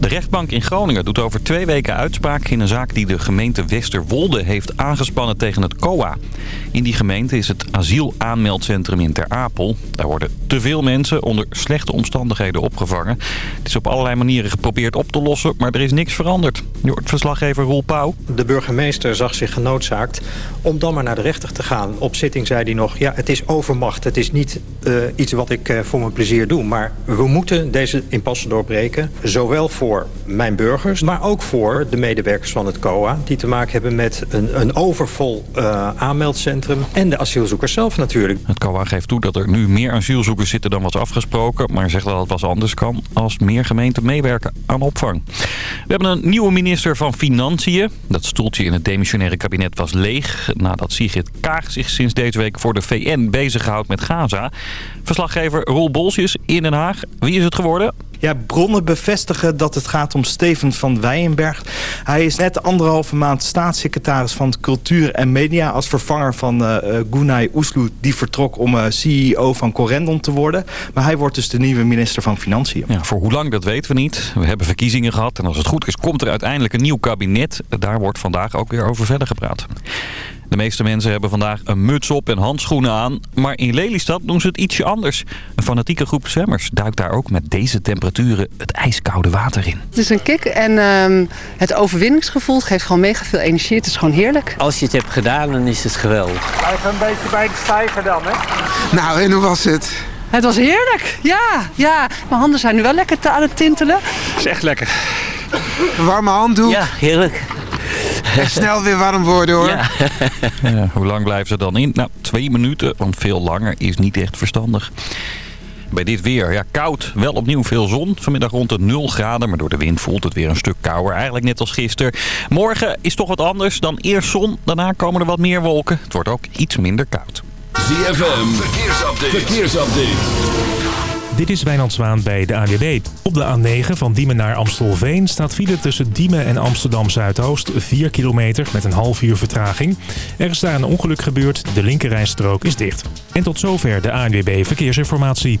De rechtbank in Groningen doet over twee weken uitspraak in een zaak die de gemeente Westerwolde heeft aangespannen tegen het COA. In die gemeente is het asielaanmeldcentrum in Ter Apel. Daar worden te veel mensen onder slechte omstandigheden opgevangen. Het is op allerlei manieren geprobeerd op te lossen, maar er is niks veranderd. Je hoort verslaggever Roel Pauw. De burgemeester zag zich genoodzaakt om dan maar naar de rechter te gaan. Op zitting zei hij nog, ja het is overmacht. Het is niet uh, iets wat ik uh, voor mijn plezier doe. Maar we moeten deze impasse doorbreken. Zowel voor mijn burgers, maar ook voor de medewerkers van het COA... die te maken hebben met een, een overvol uh, aanmeldcentrum. En de asielzoekers zelf natuurlijk. Het COA geeft toe dat er nu meer asielzoekers zitten dan was afgesproken... maar zegt dat het pas anders kan als meer gemeenten meewerken aan opvang. We hebben een nieuwe minister van Financiën. Dat stoeltje in het demissionaire kabinet was leeg... nadat Sigrid Kaag zich sinds deze week voor de VN bezighoudt met Gaza. Verslaggever Roel Bolsjes in Den Haag. Wie is het geworden? Ja, bronnen bevestigen dat het gaat om Steven van Weyenberg. Hij is net anderhalve maand staatssecretaris van Cultuur en Media... als vervanger van uh, Gunay Oesloe. Die vertrok om uh, CEO van Corendon te worden. Maar hij wordt dus de nieuwe minister van Financiën. Voor hoe lang, dat weten we niet. We hebben verkiezingen gehad. En als het goed is, komt er uiteindelijk een nieuw kabinet. Daar wordt vandaag ook weer over verder gepraat. De meeste mensen hebben vandaag een muts op en handschoenen aan. Maar in Lelystad doen ze het ietsje anders. Een fanatieke groep zwemmers duikt daar ook met deze temperaturen het ijskoude water in. Het is een kick en um, het overwinningsgevoel geeft gewoon mega veel energie. Het is gewoon heerlijk. Als je het hebt gedaan, dan is het geweldig. Blijf een beetje bij de stijgen dan, hè? Nou, en hoe was het? Het was heerlijk, ja. ja. Mijn handen zijn nu wel lekker aan het tintelen. Het is echt lekker. Een warme handdoek? Ja, heerlijk. En snel weer warm worden hoor. Ja. ja, hoe lang blijven ze dan in? Nou, twee minuten, want veel langer is niet echt verstandig. Bij dit weer, ja, koud. Wel opnieuw veel zon. Vanmiddag rond de 0 graden, maar door de wind voelt het weer een stuk kouder. Eigenlijk net als gisteren. Morgen is toch wat anders dan eerst zon. Daarna komen er wat meer wolken. Het wordt ook iets minder koud. ZFM, verkeersupdate. verkeersupdate. Dit is Wijnand Zwaan bij de ANWB. Op de A9 van Diemen naar Amstelveen staat file tussen Diemen en Amsterdam Zuidoost 4 kilometer met een half uur vertraging. Er is daar een ongeluk gebeurd, de linkerrijstrook is dicht. En tot zover de ANWB Verkeersinformatie.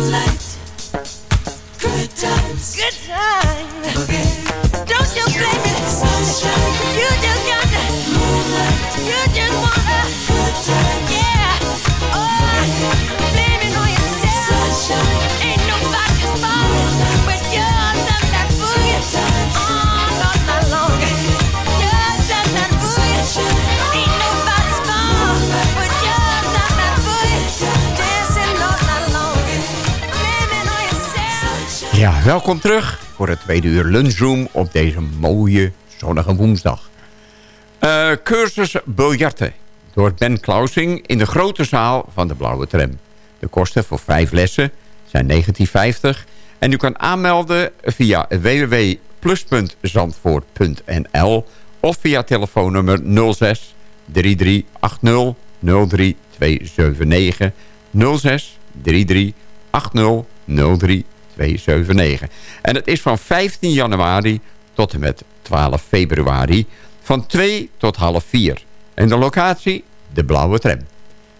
Moonlight, Ja, welkom terug voor het tweede uur lunchroom op deze mooie zonnige woensdag. Eh, cursus biljarten door Ben Klausing in de grote zaal van de Blauwe Tram. De kosten voor vijf lessen zijn 19,50 en u kan aanmelden via www.plus.zandvoort.nl of via telefoonnummer 06 3380 03279 06 3380 03279. En het is van 15 januari tot en met 12 februari van 2 tot half 4. En de locatie? De Blauwe Tram.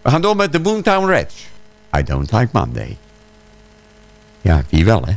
We gaan door met de Boomtown Reds. I don't like Monday. Ja, wie wel, hè?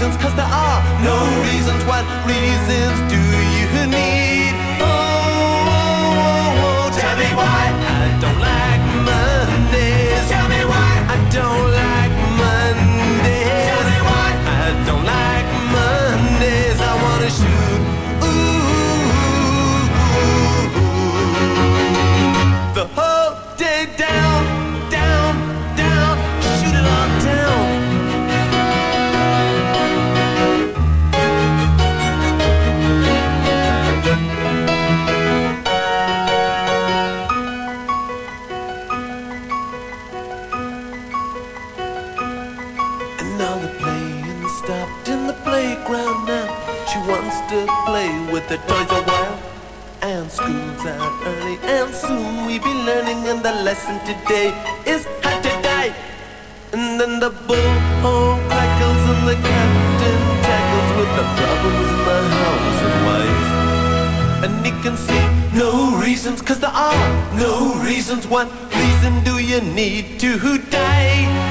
reasons, cause there are no reasons. What reasons do you need? Oh, oh, oh, oh tell me why I don't like Mondays. Tell me why I don't with the toys a while and school's out early, and soon we be learning. And the lesson today is how to die. And then the bullhorn crackles and the captain tackles with the problems in the house and wife. And he can see no reasons, cause there are no reasons. What reason do you need to? Die,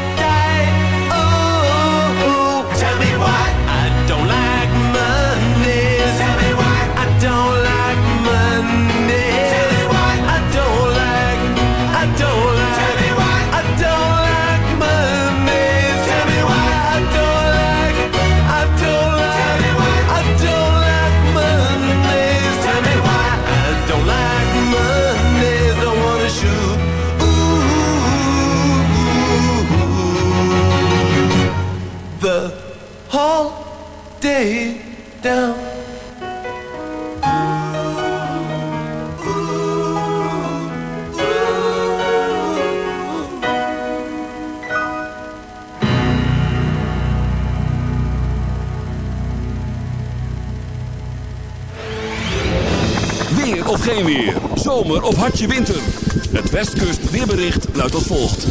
Zomer of hartje winter. Het Westkust weerbericht luidt als volgt.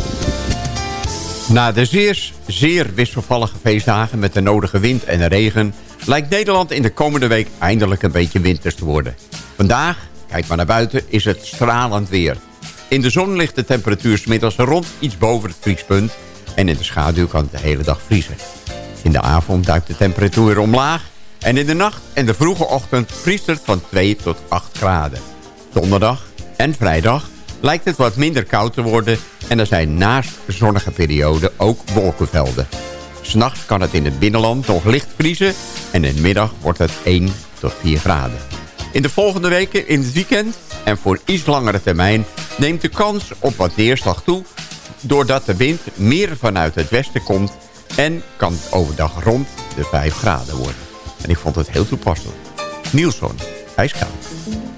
Na de zeer, zeer wisselvallige feestdagen met de nodige wind en regen... lijkt Nederland in de komende week eindelijk een beetje winters te worden. Vandaag, kijk maar naar buiten, is het stralend weer. In de zon ligt de temperatuur 's middags rond iets boven het vriespunt... en in de schaduw kan het de hele dag vriezen. In de avond duikt de temperatuur omlaag... en in de nacht en de vroege ochtend vriest het van 2 tot 8 graden. Donderdag en vrijdag lijkt het wat minder koud te worden... en er zijn naast zonnige perioden ook wolkenvelden. S'nachts kan het in het binnenland nog licht vriezen... en in de middag wordt het 1 tot 4 graden. In de volgende weken in het weekend en voor iets langere termijn... neemt de kans op wat neerslag toe... doordat de wind meer vanuit het westen komt... en kan het overdag rond de 5 graden worden. En ik vond het heel toepasselijk. Nielson, ijskoud.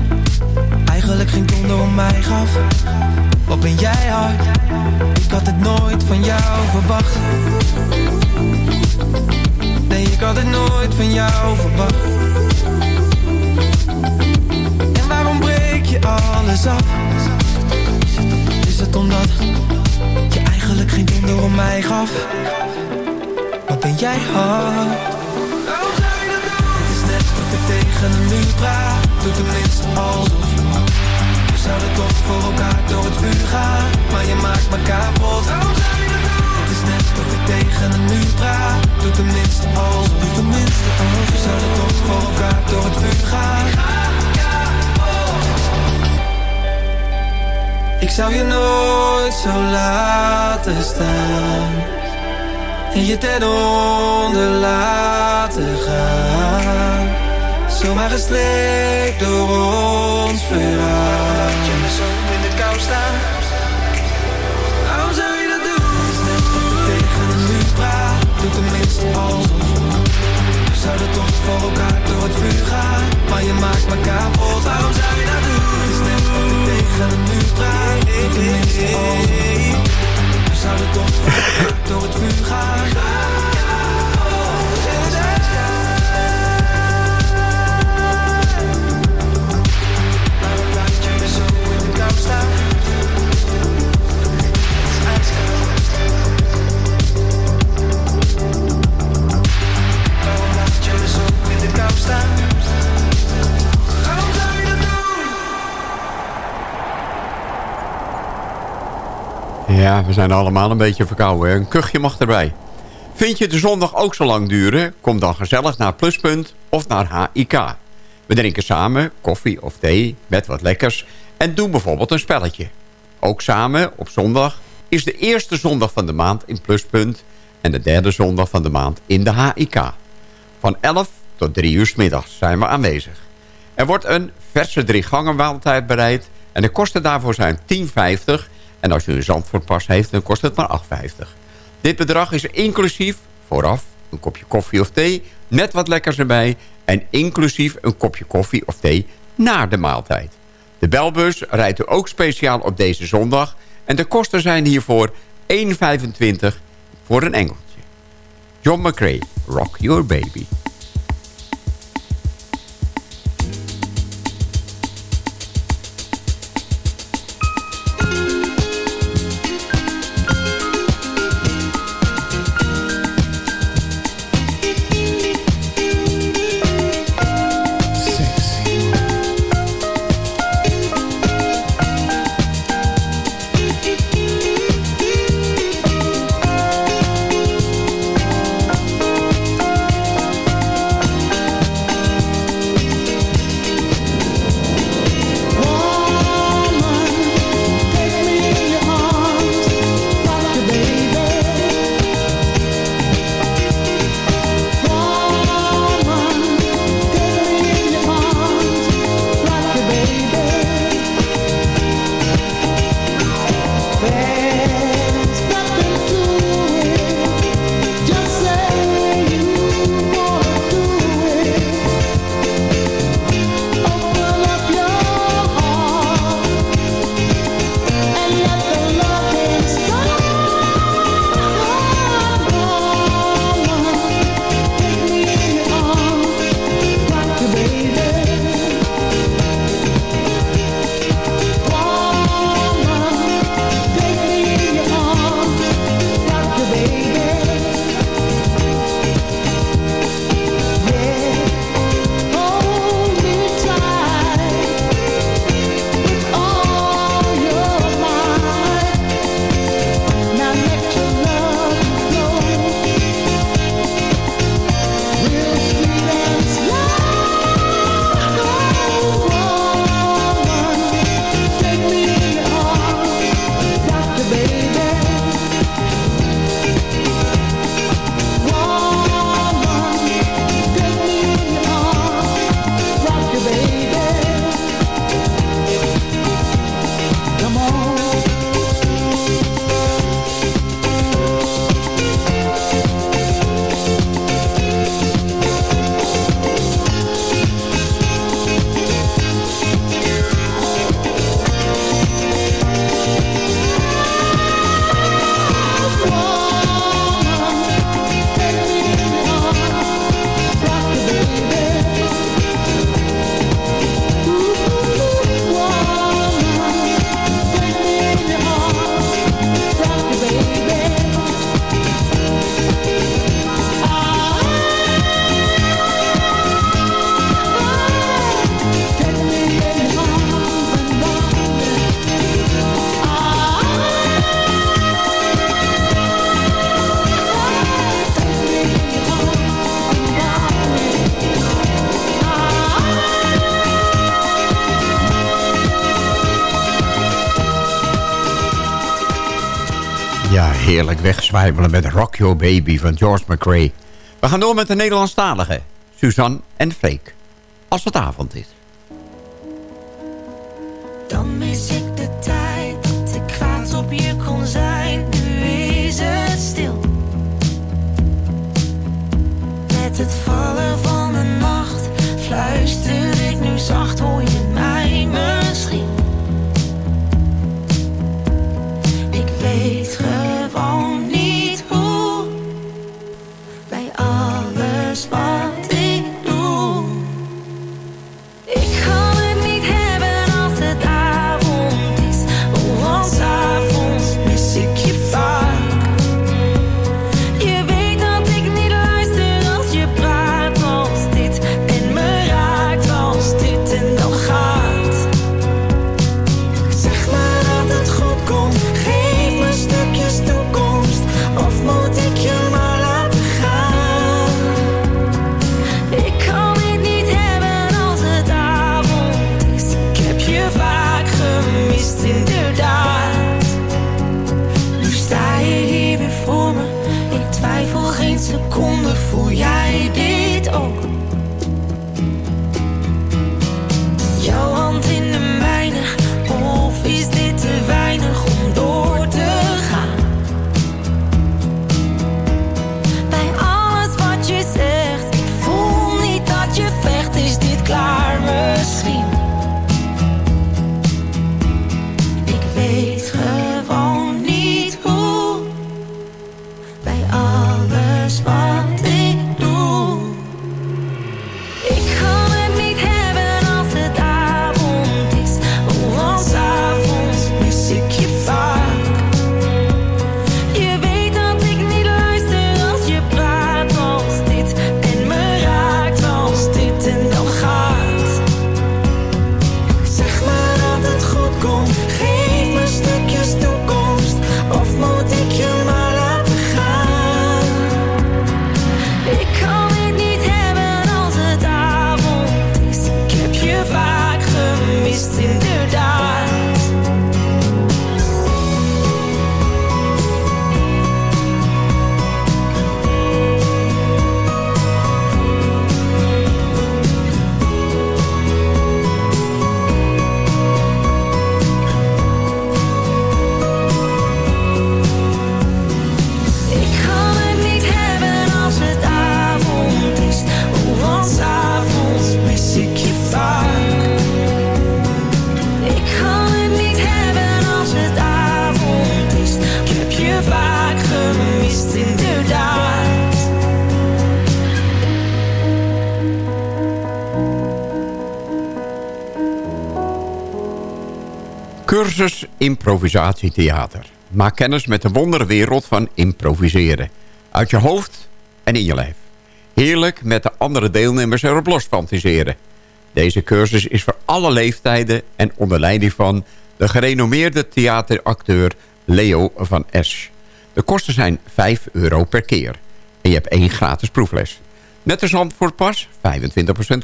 Eigenlijk geen donder om mij gaf. Wat ben jij hard? Ik had het nooit van jou verwacht. Nee, ik had het nooit van jou verwacht. En waarom breek je alles af? Is het omdat je eigenlijk geen donder om mij gaf? Wat ben jij hard? Ik tegen een muur praat. Doe tenminste alsof zouden toch voor elkaar door het vuur gaan. Maar je maakt me kapot. Het is net of ik tegen een muur praat. Doe tenminste alsof Doe tenminste alsof We zouden toch voor elkaar door het vuur gaan. Ik zou je nooit zo laten staan. En je ten onder laten gaan. Zomaar gestreekt door ons verhaal. Je zo in de kou staan. Waarom zou je dat doen? Tegen het muur praat Doe tenminste alsof We zouden toch voor elkaar door het vuur gaan Maar je maakt me kapot. Waarom zou je dat doen? Tegen het muur praat Doe tenminste alsof We zouden toch voor elkaar door het vuur gaan. Ja, we zijn allemaal een beetje verkouden. Een kuchje mag erbij. Vind je de zondag ook zo lang duren? Kom dan gezellig naar Pluspunt of naar HIK. We drinken samen koffie of thee met wat lekkers... en doen bijvoorbeeld een spelletje. Ook samen op zondag is de eerste zondag van de maand in Pluspunt... en de derde zondag van de maand in de HIK. Van 11 tot 3 uur 's middags zijn we aanwezig. Er wordt een verse drie gangen maaltijd bereid... en de kosten daarvoor zijn 10,50... en als u een Zandvoortpas heeft, dan kost het maar 8,50. Dit bedrag is inclusief vooraf een kopje koffie of thee... met wat lekkers erbij... en inclusief een kopje koffie of thee na de maaltijd. De belbus rijdt u ook speciaal op deze zondag... en de kosten zijn hiervoor 1,25 voor een engeltje. John McCrae, Rock Your Baby. Wegzwijmelen met Rock Your Baby van George McRae. We gaan door met de Nederlandstalige, Suzanne en Freek. Als het avond is. Dan mis ik de tijd dat ik kwaad op je kon zijn. Nu is het stil. Met het vallen van de nacht fluister ik nu zacht. Hoor je mij misschien? Ik weet improvisatietheater. Maak kennis met de wonderwereld van improviseren. Uit je hoofd en in je lijf. Heerlijk met de andere deelnemers erop los fantaseren. Deze cursus is voor alle leeftijden en onder leiding van de gerenommeerde theateracteur Leo van Esch. De kosten zijn 5 euro per keer. En je hebt één gratis proefles. Net als Zandvoortpas 25%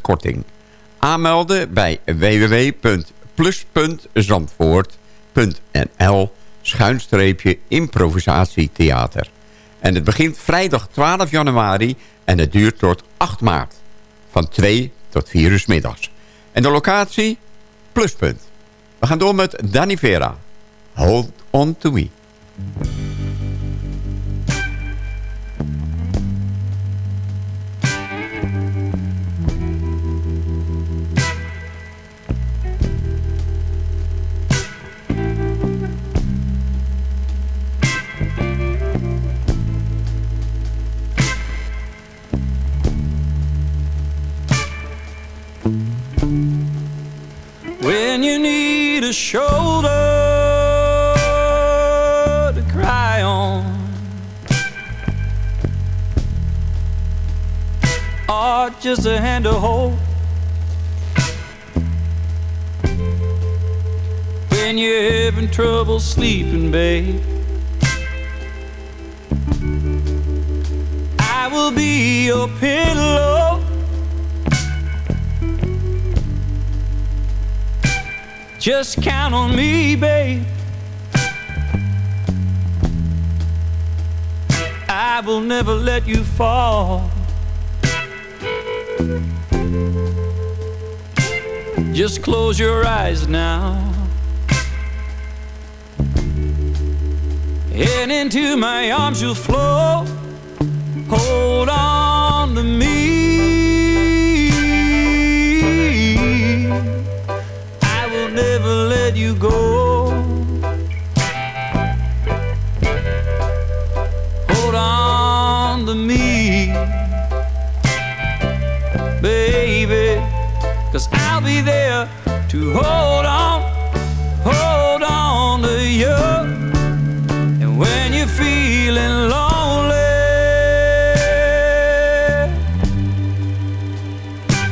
korting. Aanmelden bij www.plus.zandvoort.nl schuinstreepje improvisatietheater. En het begint vrijdag 12 januari en het duurt tot 8 maart. Van 2 tot 4 uur middags. En de locatie? Pluspunt. We gaan door met Danny Vera. Hold on to me. Shoulder to cry on, or just a hand to hold. When you're having trouble sleeping, babe. I will be your pillow. Just count on me, babe. I will never let you fall. Just close your eyes now. And into my arms you'll flow. You're feeling lonely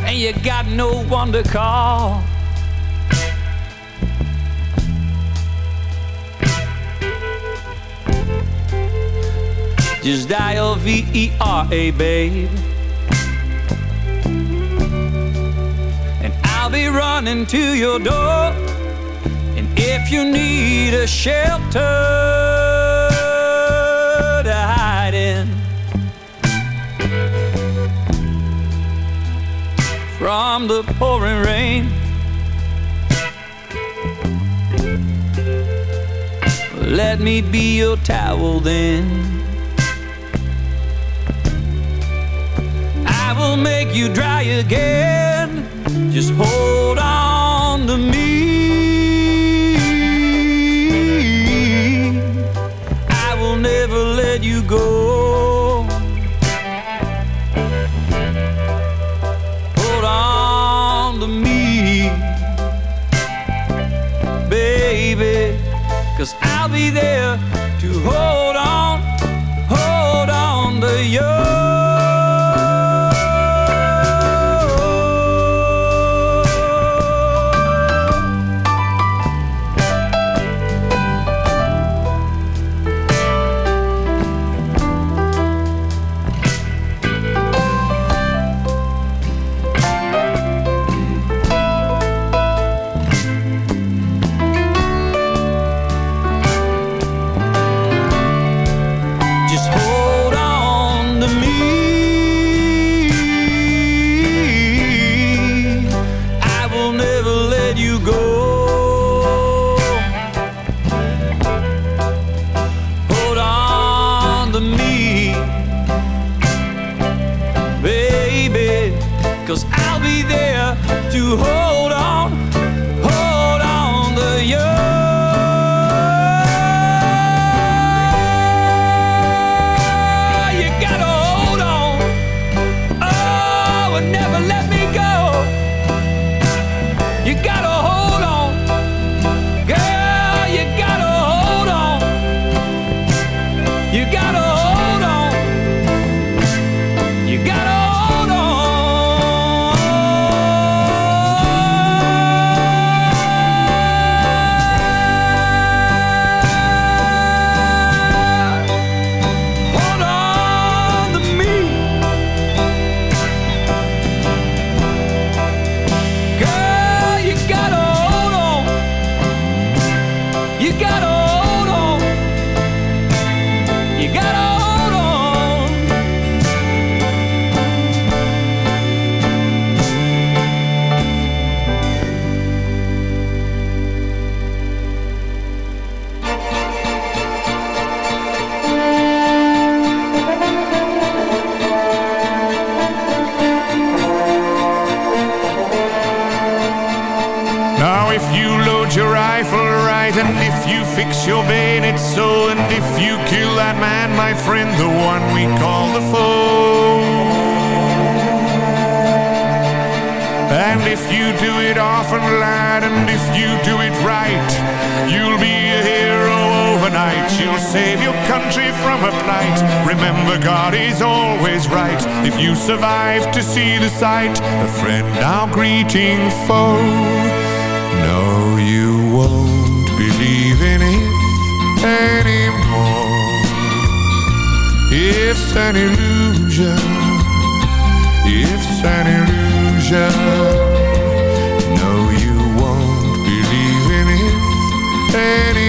and you got no one to call. Just dial V E R A, babe. And I'll be running to your door. And if you need a shelter from the pouring rain. Let me be your towel then. I will make you dry again. Just hold on country from a plight. Remember, God is always right. If you survive to see the sight, a friend now greeting foe. No, you won't believe in it anymore. It's an illusion. It's an illusion. No, you won't believe in it anymore.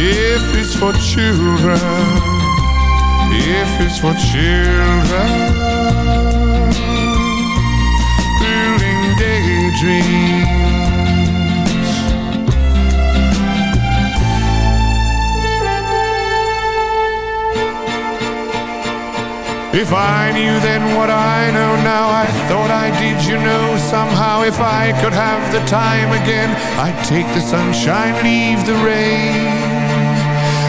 If it's for children, if it's for children building daydreams. If I knew then what I know now, I thought I did, you know, somehow. If I could have the time again, I'd take the sunshine, leave the rain.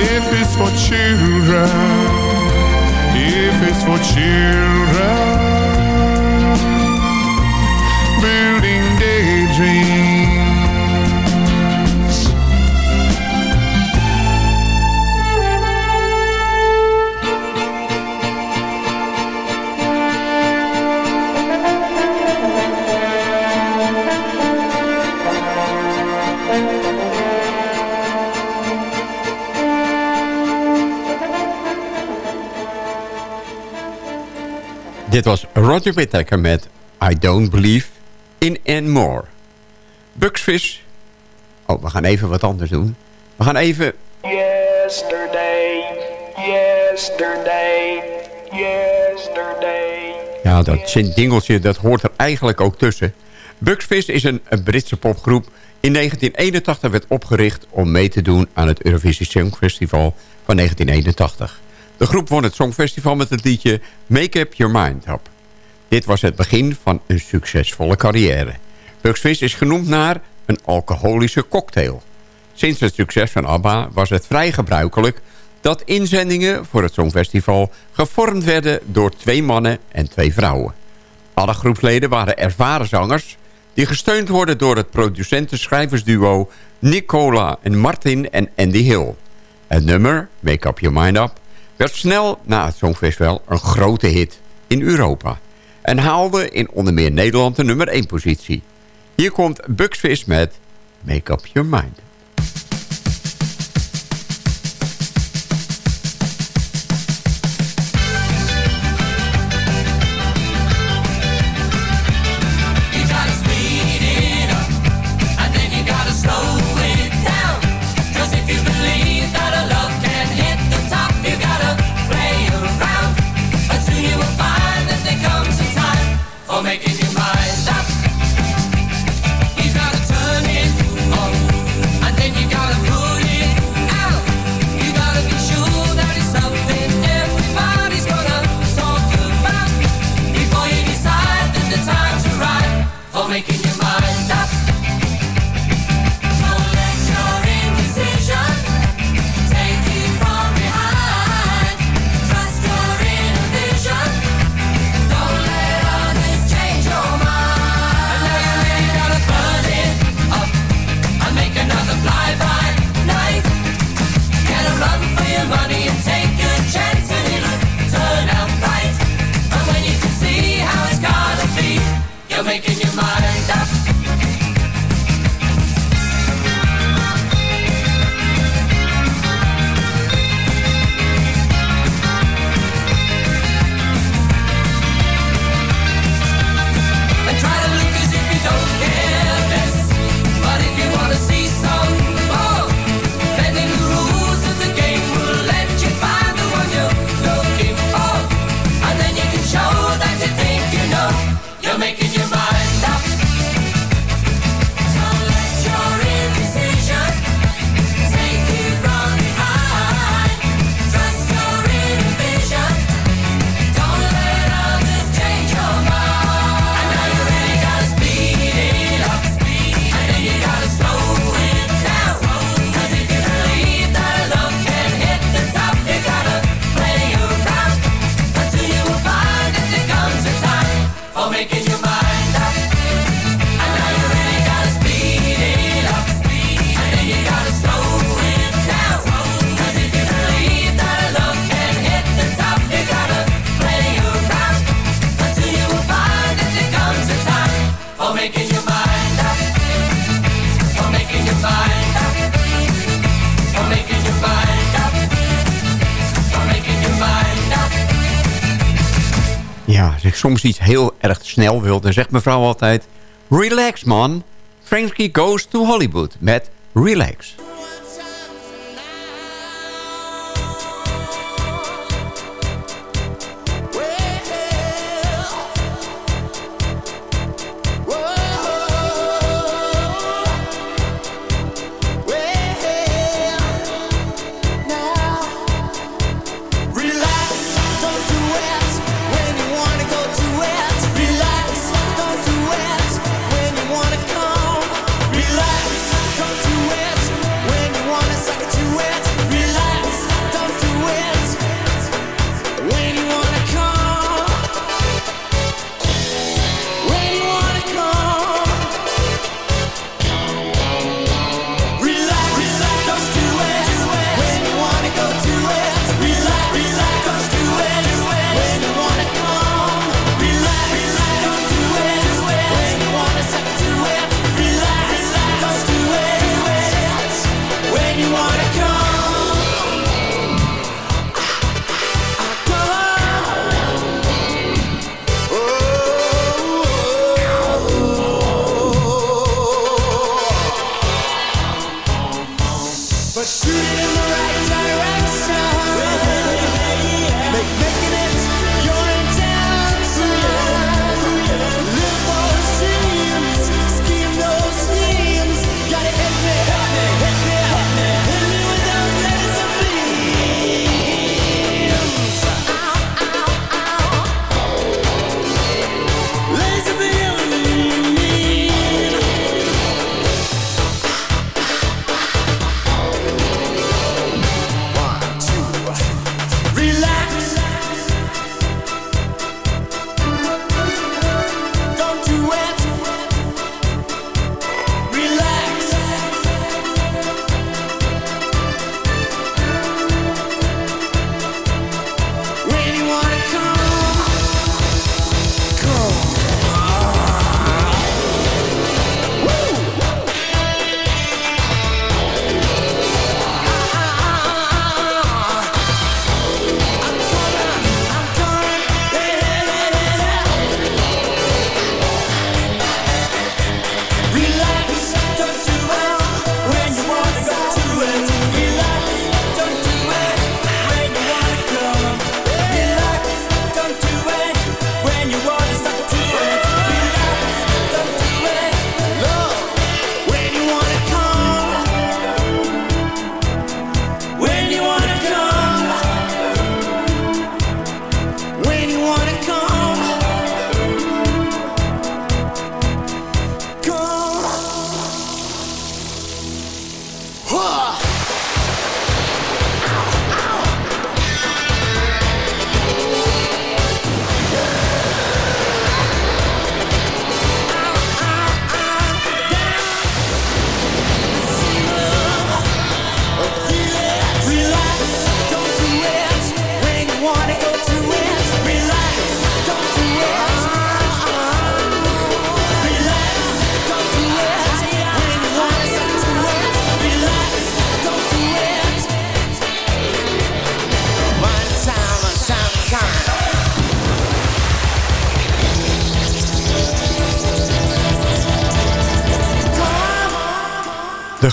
If it's for children, if it's for children, building daydreams. Dit was Roger Whittaker met I Don't Believe in Anymore. Bugsfish. Oh, we gaan even wat anders doen. We gaan even... Yesterday, yesterday, yesterday. Ja, dat Sint-Dingeltje, dat hoort er eigenlijk ook tussen. Bugsfish is een, een Britse popgroep. In 1981 werd opgericht om mee te doen aan het Eurovisie Songfestival van 1981. De groep won het Songfestival met het liedje Make Up Your Mind Up. Dit was het begin van een succesvolle carrière. Bugsfish is genoemd naar een alcoholische cocktail. Sinds het succes van ABBA was het vrij gebruikelijk... dat inzendingen voor het Songfestival gevormd werden door twee mannen en twee vrouwen. Alle groepsleden waren ervaren zangers... die gesteund worden door het producentenschrijversduo Nicola en Martin en Andy Hill. Het nummer, Make Up Your Mind Up, werd snel na het Songfestival een grote hit in Europa. En haalde in onder meer Nederland de nummer 1 positie. Hier komt Bugsfish met Make Up Your Mind. Soms iets heel erg snel wil, dan zegt mevrouw altijd... Relax man, Frankie goes to Hollywood met Relax.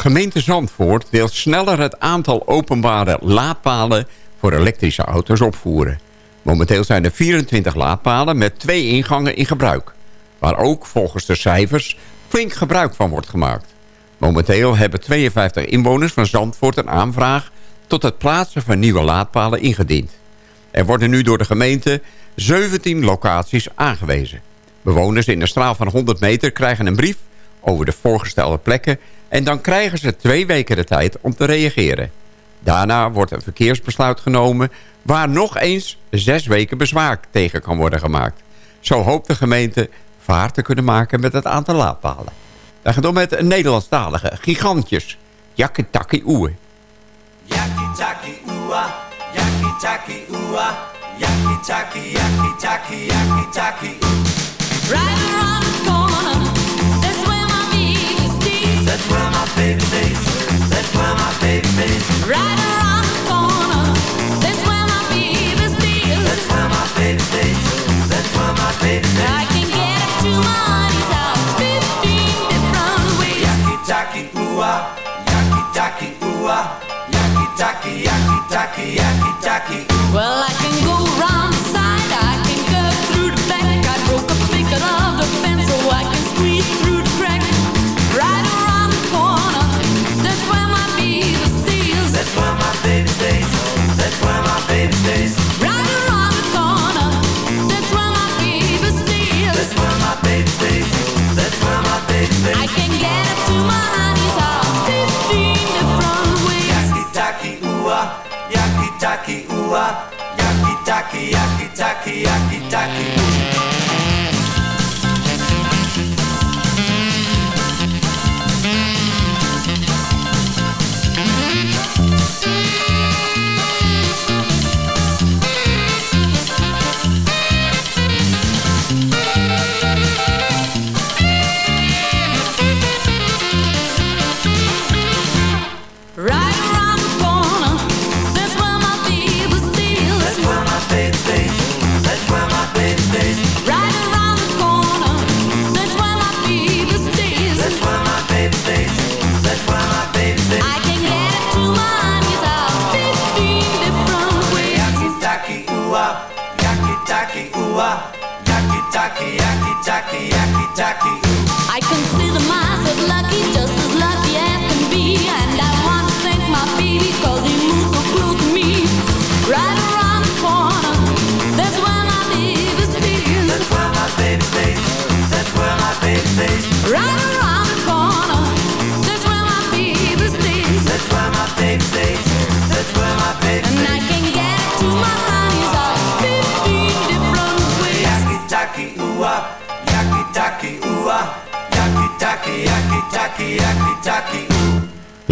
gemeente Zandvoort wil sneller het aantal openbare laadpalen voor elektrische auto's opvoeren. Momenteel zijn er 24 laadpalen met twee ingangen in gebruik. Waar ook volgens de cijfers flink gebruik van wordt gemaakt. Momenteel hebben 52 inwoners van Zandvoort een aanvraag tot het plaatsen van nieuwe laadpalen ingediend. Er worden nu door de gemeente 17 locaties aangewezen. Bewoners in een straal van 100 meter krijgen een brief over de voorgestelde plekken... en dan krijgen ze twee weken de tijd om te reageren. Daarna wordt een verkeersbesluit genomen... waar nog eens zes weken bezwaar tegen kan worden gemaakt. Zo hoopt de gemeente vaart te kunnen maken met het aantal laadpalen. Daar gaat om met Nederlandstalige gigantjes. Jakitaki oe. Yakitaki oe, That's where my baby stays.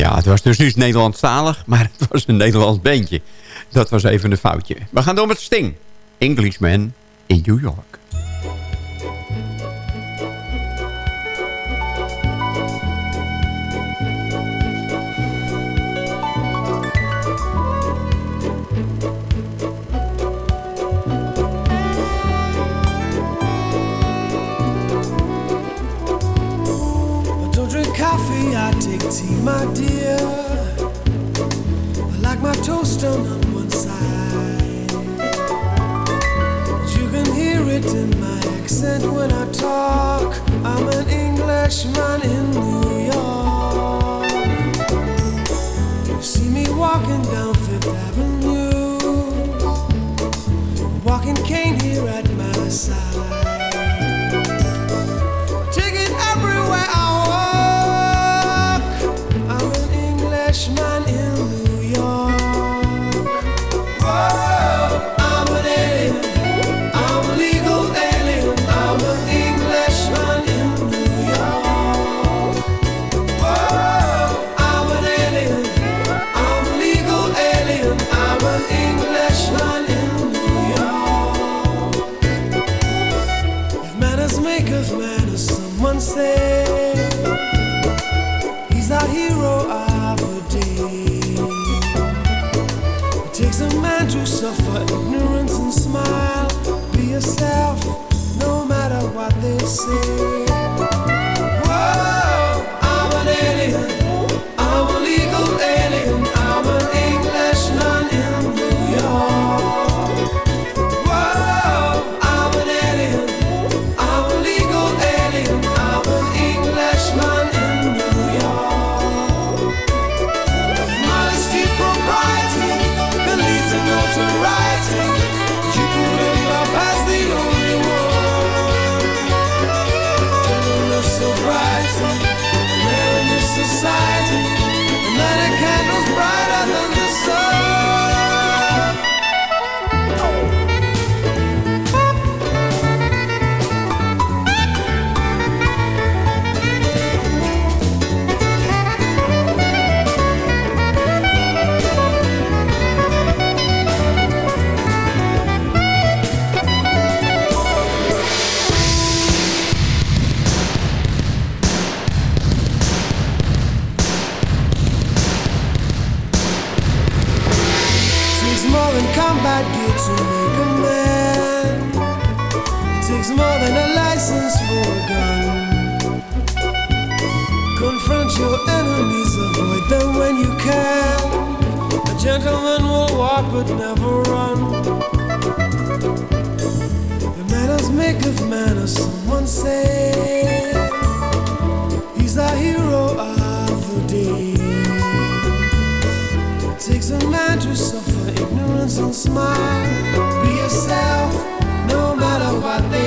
Ja, het was dus niet Nederlandstalig, maar het was een Nederlands bandje. Dat was even een foutje. We gaan door met Sting. Englishman in New York. my. accent when I talk. I'm an Englishman in New York. You See me walking down Fifth Avenue, walking cane here at my side.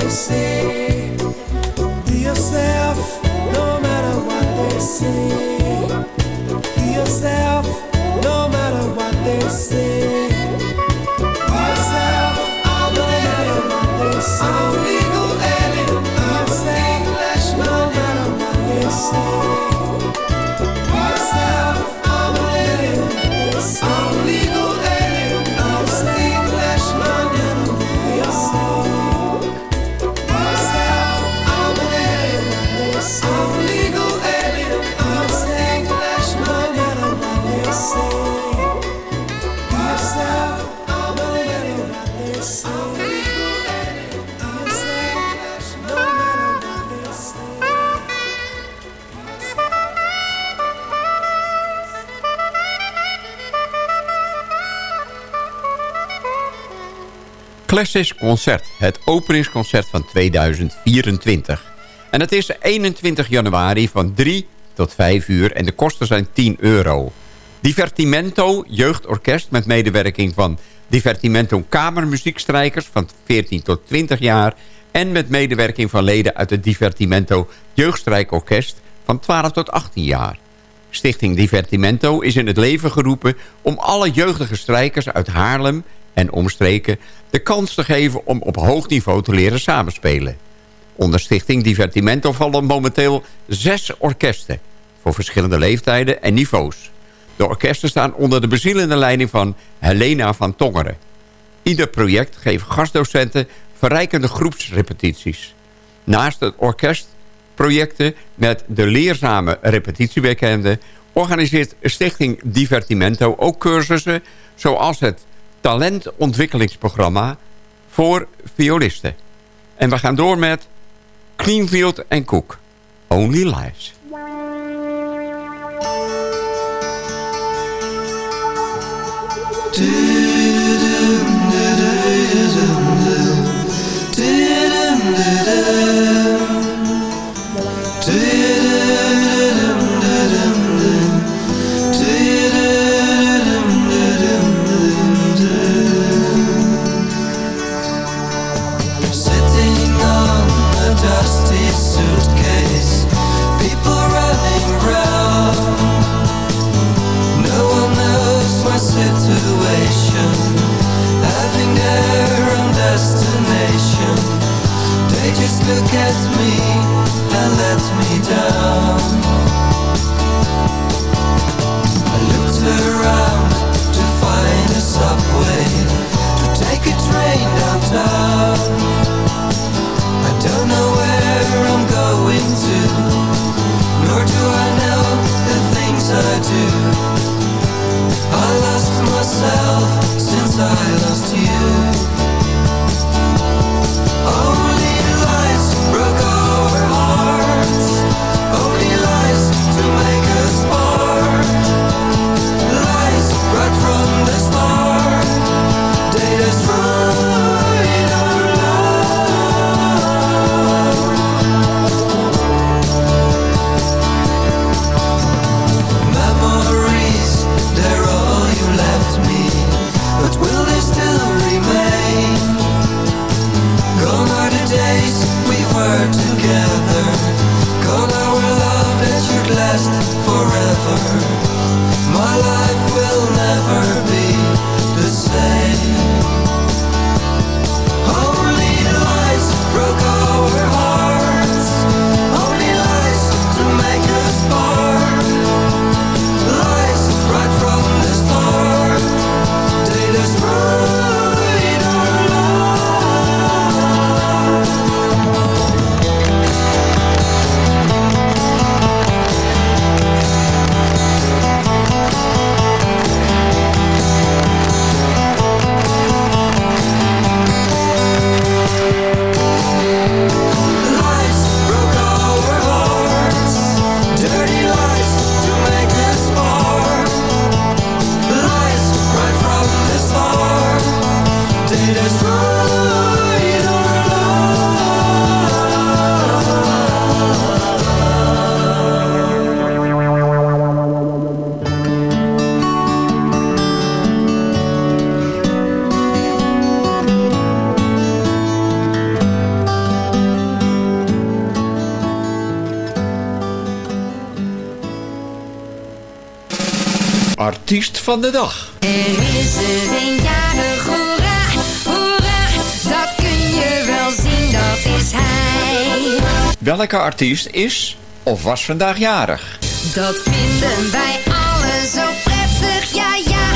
Be yourself, no matter what they say. Be yourself, no matter what they say. Classics Concert. Het openingsconcert van 2024. En het is 21 januari van 3 tot 5 uur en de kosten zijn 10 euro. Divertimento Jeugdorkest met medewerking van Divertimento Kamermuziekstrijkers van 14 tot 20 jaar... en met medewerking van leden uit het Divertimento Jeugdstrijkorkest van 12 tot 18 jaar. Stichting Divertimento is in het leven geroepen om alle jeugdige strijkers uit Haarlem en omstreken de kans te geven om op hoog niveau te leren samenspelen. Onder Stichting Divertimento vallen momenteel zes orkesten voor verschillende leeftijden en niveaus. De orkesten staan onder de bezielende leiding van Helena van Tongeren. Ieder project geeft gastdocenten verrijkende groepsrepetities. Naast het orkestprojecten met de leerzame repetitiewekenden... organiseert Stichting Divertimento ook cursussen... zoals het talentontwikkelingsprogramma voor violisten. En we gaan door met Cleanfield en Cook. Only Lies. Just look at me and let me down. I looked around to find a subway, to take a train downtown. Van de dag. Er is er een jarig, hoera, hoera, dat kun je wel zien, dat is hij. Welke artiest is of was vandaag jarig? Dat vinden wij allen zo prettig, ja ja,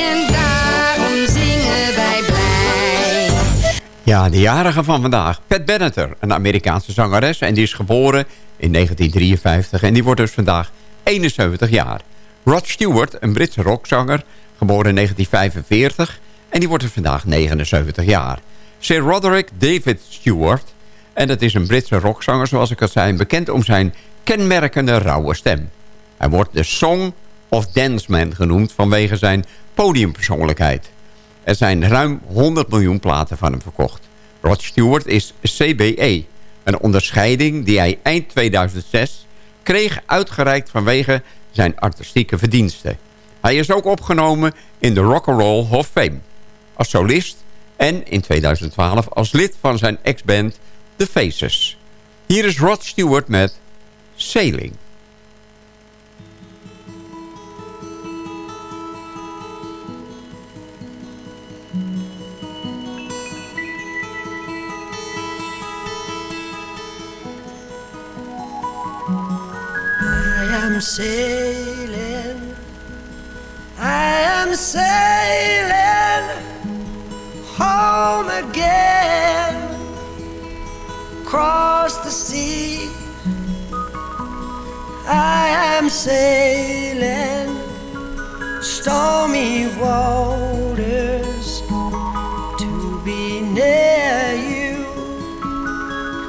en daarom zingen wij blij. Ja, de jarige van vandaag. Pat Benatar, een Amerikaanse zangeres. En die is geboren in 1953. En die wordt dus vandaag 71 jaar. Rod Stewart, een Britse rockzanger. Geboren in 1945. En die wordt er vandaag 79 jaar. Sir Roderick David Stewart. En dat is een Britse rockzanger, zoals ik al zei. Bekend om zijn kenmerkende rauwe stem. Hij wordt de Song of Dance Man genoemd vanwege zijn podiumpersoonlijkheid. Er zijn ruim 100 miljoen platen van hem verkocht. Rod Stewart is CBE, een onderscheiding die hij eind 2006 kreeg uitgereikt vanwege zijn artistieke verdiensten. Hij is ook opgenomen in de Rock and Roll Hall of Fame als solist en in 2012 als lid van zijn ex-band The Faces. Hier is Rod Stewart met Sailing. Am sailing, I am sailing home again across the sea. I am sailing stormy waters to be near you,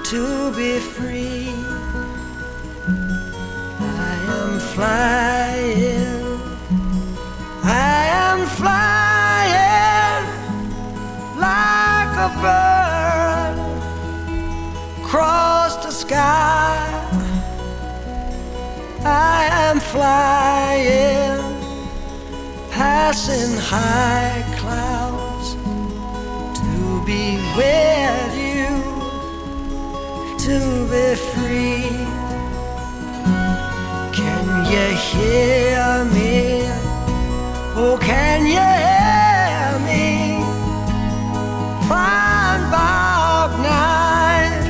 to be free. Flying, I am flying like a bird across the sky. I am flying, passing high clouds to be with you, to be free. You hear me? Oh, can you hear me? Fine dark night,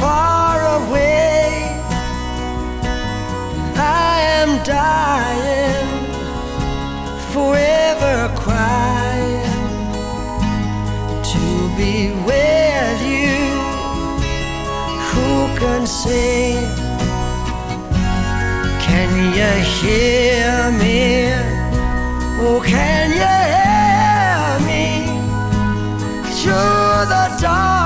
far away. I am dying, forever crying to be with you. Who can say? Hear me? Oh, can you hear me through the dark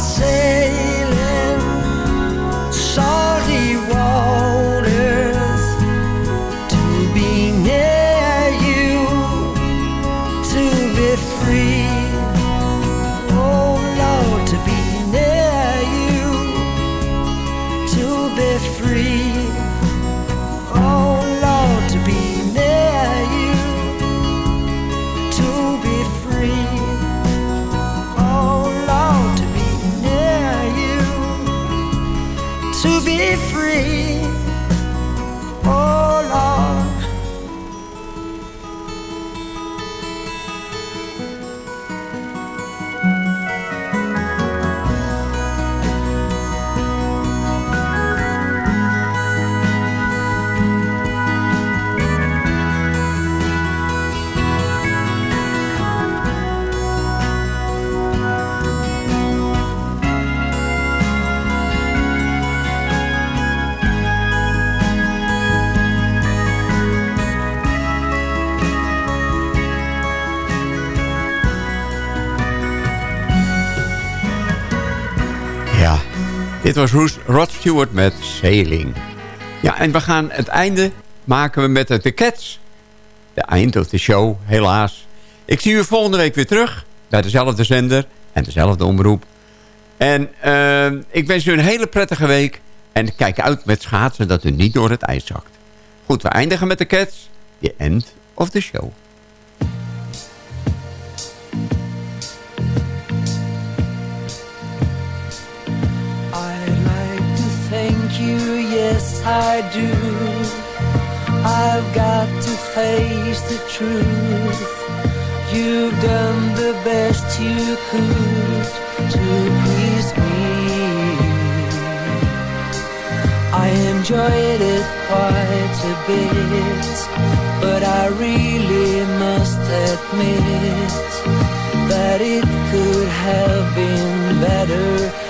We are was Rod Stewart met Sailing. Ja, en we gaan het einde maken we met de Cats. De eind of de show, helaas. Ik zie u volgende week weer terug. Bij dezelfde zender en dezelfde omroep. En eh, ik wens u een hele prettige week. En kijk uit met schaatsen dat u niet door het ijs zakt. Goed, we eindigen met de Cats. The end of the show. Yes I do. I've got to face the truth. You've done the best you could to please me. I enjoyed it quite a bit, but I really must admit that it could have been better